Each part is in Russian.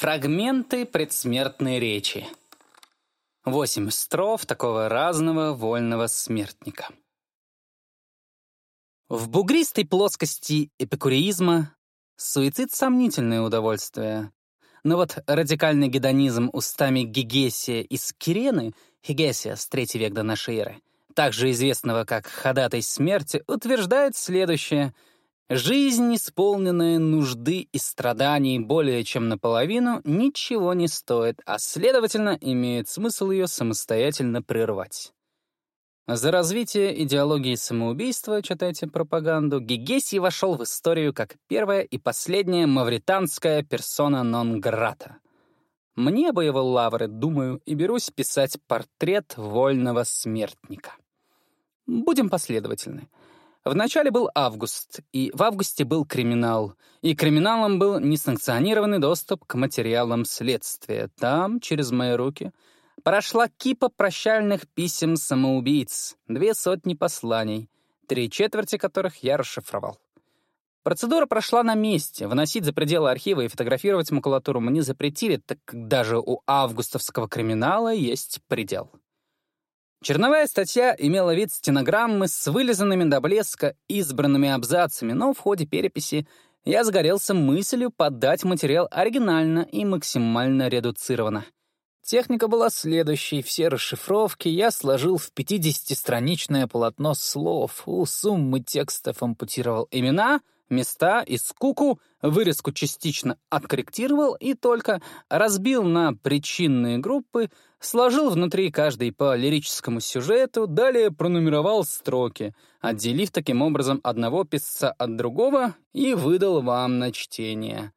Фрагменты предсмертной речи. Восемь строф такого разного вольного смертника. В бугристой плоскости эпикуреизма суицид — сомнительное удовольствие. Но вот радикальный гедонизм устами Гегесия из Кирены, Хегесия с третий век до нашей эры, также известного как «ходатай смерти», утверждает следующее — Жизнь, исполненная нужды и страданий более чем наполовину, ничего не стоит, а, следовательно, имеет смысл ее самостоятельно прервать. За развитие идеологии самоубийства, читайте пропаганду, Гегесий вошел в историю как первая и последняя мавританская персона нон-грата. Мне бы его лавры, думаю, и берусь писать портрет вольного смертника. Будем последовательны. Вначале был август, и в августе был криминал. И криминалом был несанкционированный доступ к материалам следствия. Там, через мои руки, прошла кипа прощальных писем самоубийц, две сотни посланий, три четверти которых я расшифровал. Процедура прошла на месте. Выносить за пределы архива и фотографировать макулатуру мне запретили, так как даже у августовского криминала есть предел. Черновая статья имела вид стенограммы с вылизанными до блеска избранными абзацами, но в ходе переписи я загорелся мыслью подать материал оригинально и максимально редуцированно. Техника была следующей. Все расшифровки я сложил в 50-страничное полотно слов. У суммы текстов ампутировал имена, места и скуку, вырезку частично откорректировал и только разбил на причинные группы — сложил внутри каждой по лирическому сюжету, далее пронумеровал строки, отделив таким образом одного писца от другого и выдал вам на чтение.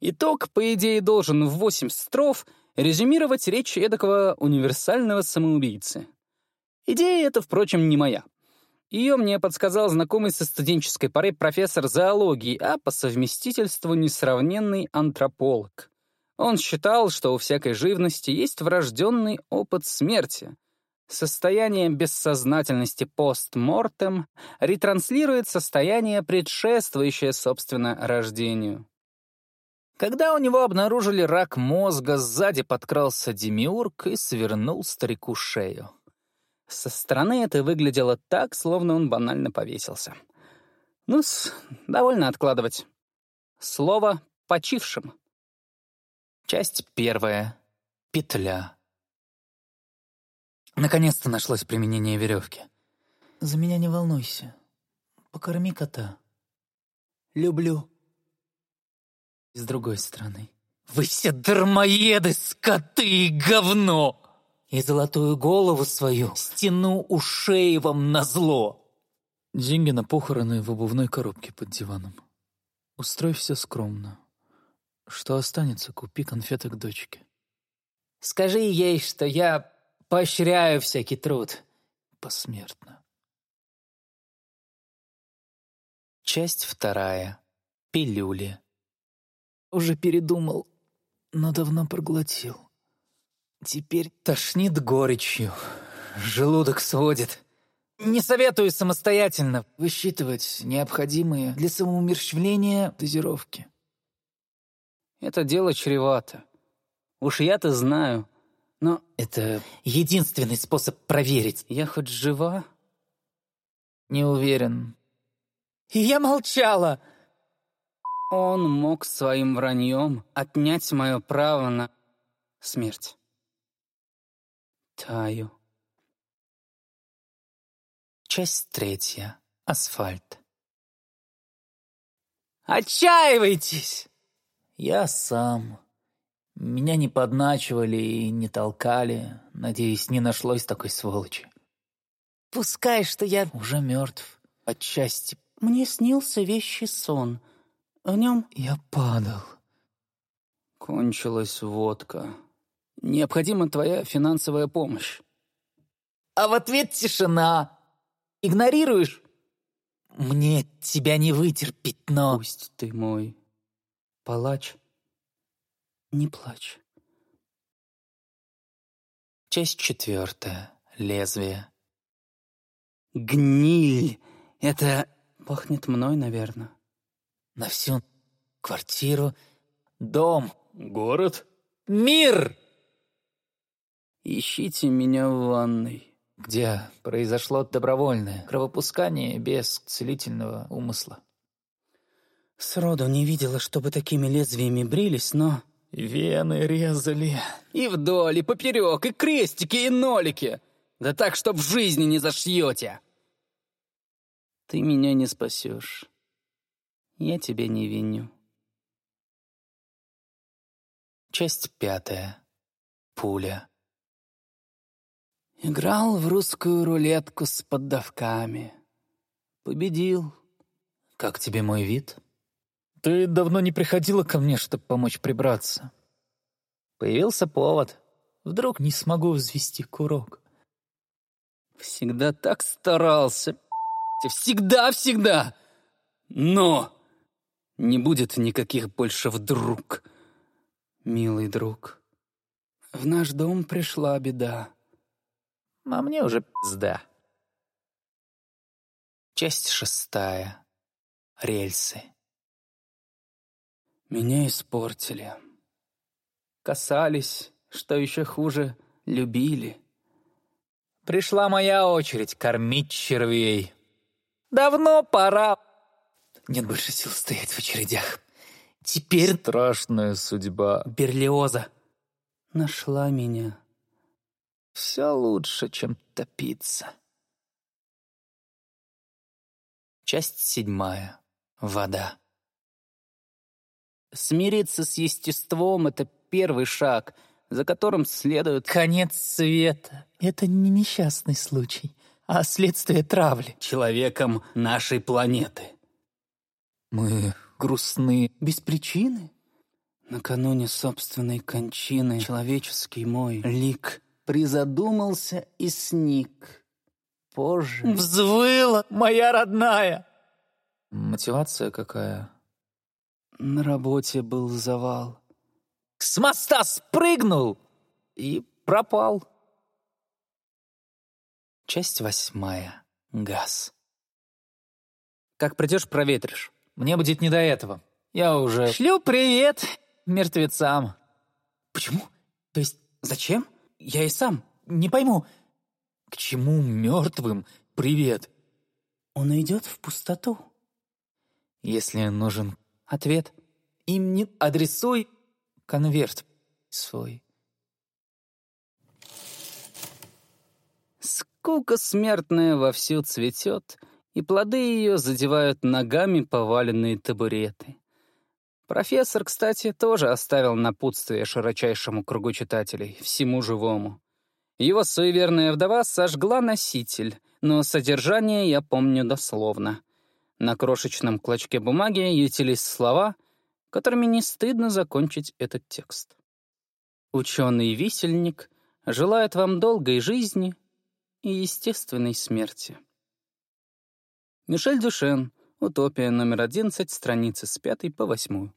Итог, по идее, должен в восемь строф резюмировать речь эдакого универсального самоубийцы. Идея эта, впрочем, не моя. Ее мне подсказал знакомый со студенческой поры профессор зоологии, а по совместительству несравненный антрополог. Он считал, что у всякой живности есть врожденный опыт смерти. Состояние бессознательности постмортем ретранслирует состояние, предшествующее, собственно, рождению. Когда у него обнаружили рак мозга, сзади подкрался демиург и свернул старику шею. Со стороны это выглядело так, словно он банально повесился. ну довольно откладывать. Слово «почившим». Часть первая. Петля. Наконец-то нашлось применение веревки. За меня не волнуйся. Покорми кота. Люблю. С другой стороны. Вы все дармоеды, скоты и говно! И золотую голову свою стяну у шеи вам назло. Деньги на похороны в обувной коробке под диваном. Устрой все скромно. Что останется, купи конфеты к дочке. Скажи ей, что я поощряю всякий труд. Посмертно. Часть вторая. Пилюли. Уже передумал, но давно проглотил. Теперь тошнит горечью. Желудок сводит. Не советую самостоятельно высчитывать необходимые для самоумерщвления дозировки. Это дело чревато. Уж я-то знаю. Но это единственный способ проверить. Я хоть жива? Не уверен. И я молчала. Он мог своим враньем отнять мое право на смерть. Таю. Часть третья. Асфальт. «Отчаивайтесь!» Я сам. Меня не подначивали и не толкали. Надеюсь, не нашлось такой сволочи. Пускай, что я уже мертв. Отчасти. Мне снился вещий сон. В нем я падал. Кончилась водка. Необходима твоя финансовая помощь. А в ответ тишина. Игнорируешь? Мне тебя не вытерпеть, но... Пусть ты мой Палач, не плачь. Часть четвертая. Лезвие. Гниль! Это пахнет мной, наверное. На всю квартиру, дом Город? Мир! Ищите меня в ванной. Где произошло добровольное кровопускание без целительного умысла. Сроду не видела, чтобы такими лезвиями брились, но... Вены резали. И вдоль, и поперек, и крестики, и нолики. Да так, чтоб в жизни не зашьете. Ты меня не спасешь. Я тебя не виню. Часть пятая. Пуля. Играл в русскую рулетку с поддавками. Победил. Как тебе мой вид? Ты давно не приходила ко мне, чтобы помочь прибраться. Появился повод. Вдруг не смогу взвести курок. Всегда так старался. Всегда-всегда. Но не будет никаких больше вдруг. Милый друг, в наш дом пришла беда. А мне уже пизда. Часть шестая. Рельсы. Меня испортили. Касались, что еще хуже, любили. Пришла моя очередь кормить червей. Давно пора. Нет больше сил стоять в очередях. Теперь... Страшная судьба. Берлиоза нашла меня. Все лучше, чем топиться. Часть седьмая. Вода. Смириться с естеством — это первый шаг, за которым следует... Конец света. Это не несчастный случай, а следствие травли. Человеком нашей планеты. Мы грустны без причины. Накануне собственной кончины человеческий мой лик призадумался и сник. Позже... Взвыла моя родная! Мотивация какая? На работе был завал. С моста спрыгнул и пропал. Часть восьмая. Газ. Как придешь, проветришь. Мне будет не до этого. Я уже... Шлю привет мертвецам. Почему? То есть зачем? Я и сам не пойму. К чему мертвым привет? Он идет в пустоту. Если нужен ответ, им не адресуй конверт свой. Скука смертная вовсю цветет, и плоды ее задевают ногами поваленные табуреты. Профессор, кстати, тоже оставил напутствие широчайшему кругу читателей, всему живому. Его суеверная вдова сожгла носитель, но содержание я помню дословно. На крошечном клочке бумаги ютились слова, которыми не стыдно закончить этот текст. Ученый-висельник желает вам долгой жизни и естественной смерти. Мишель Дюшен, «Утопия» номер 11, страницы с 5 по 8.